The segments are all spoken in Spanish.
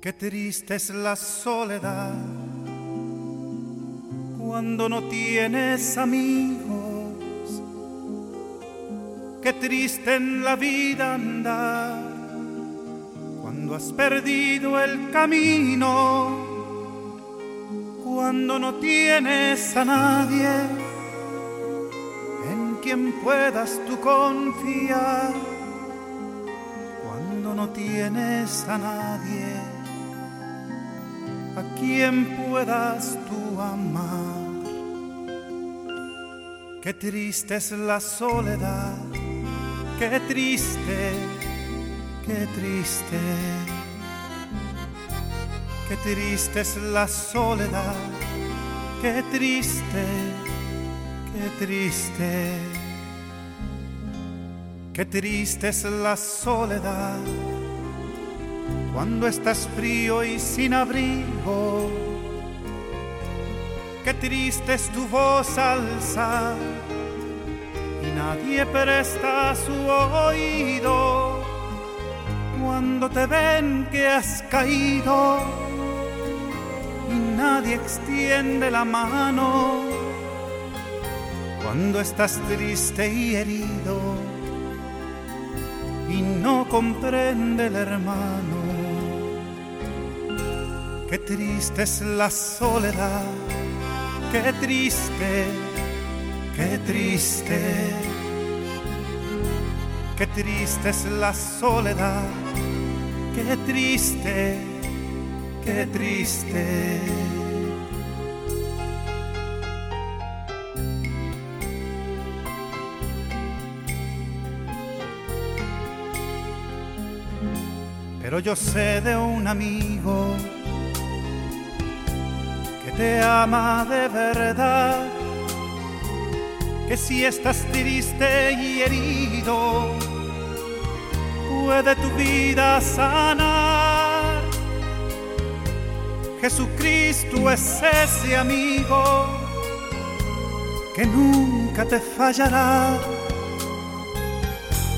Qué triste es la soledad cuando no tienes amigos. Qué triste en la vida andar cuando has perdido el camino. Cuando no tienes a nadie en quien puedas tú confiar. Cuando no tienes a nadie a quien puedas tú amar. Qué triste es la soledad, qué triste, qué triste. Qué triste es la soledad, qué triste, qué triste. Qué triste es la soledad cuando estás frío y sin abrigo. Qué triste es tu voz alzar y nadie presta su oído cuando te ven que has caído y nadie extiende la mano cuando estás triste y herido y no comprende el hermano. Qué triste es la soledad, qué triste, qué triste. Qué triste es la soledad, qué triste, qué triste. Pero yo sé de un amigo te ama de verdad, que si estás triste y herido, puede tu vida sanar. Jesucristo es ese amigo que nunca te fallará.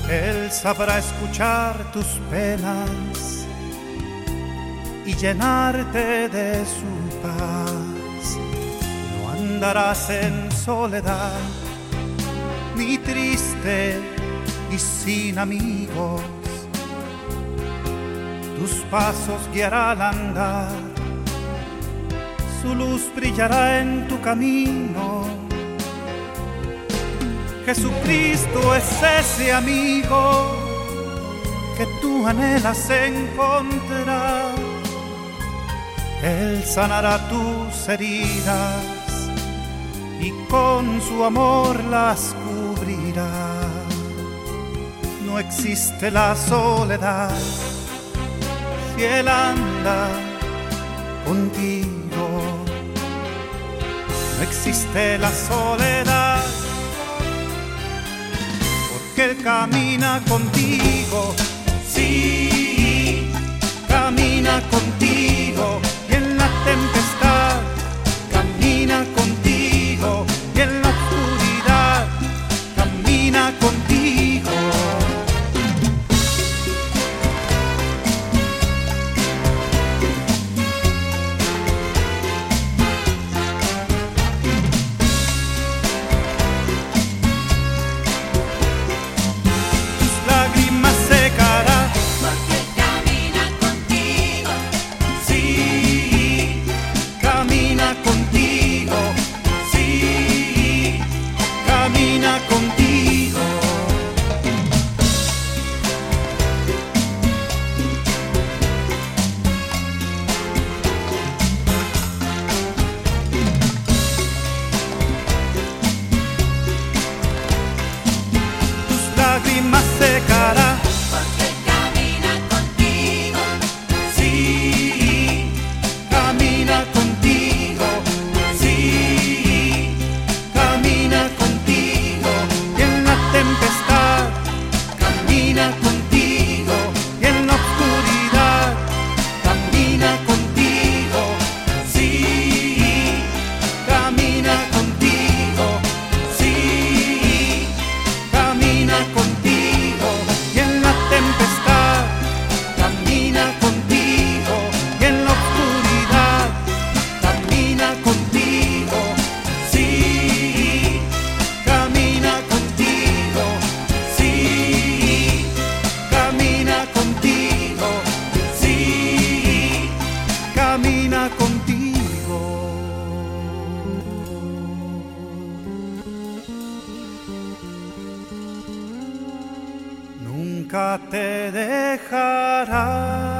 Él sabrá escuchar tus penas y llenarte de su paz. No andarás en soledad, ni triste y sin amigos. Tus pasos guiará al andar, su luz brillará en tu camino. Jesucristo es ese amigo que tú anhelas encontrar. Él sanará tus heridas y con su amor las cubrirá. No existe la soledad si Él anda contigo. No existe la soledad porque Él camina contigo. Sí, camina contigo tempestad secará. Nunca te dejará.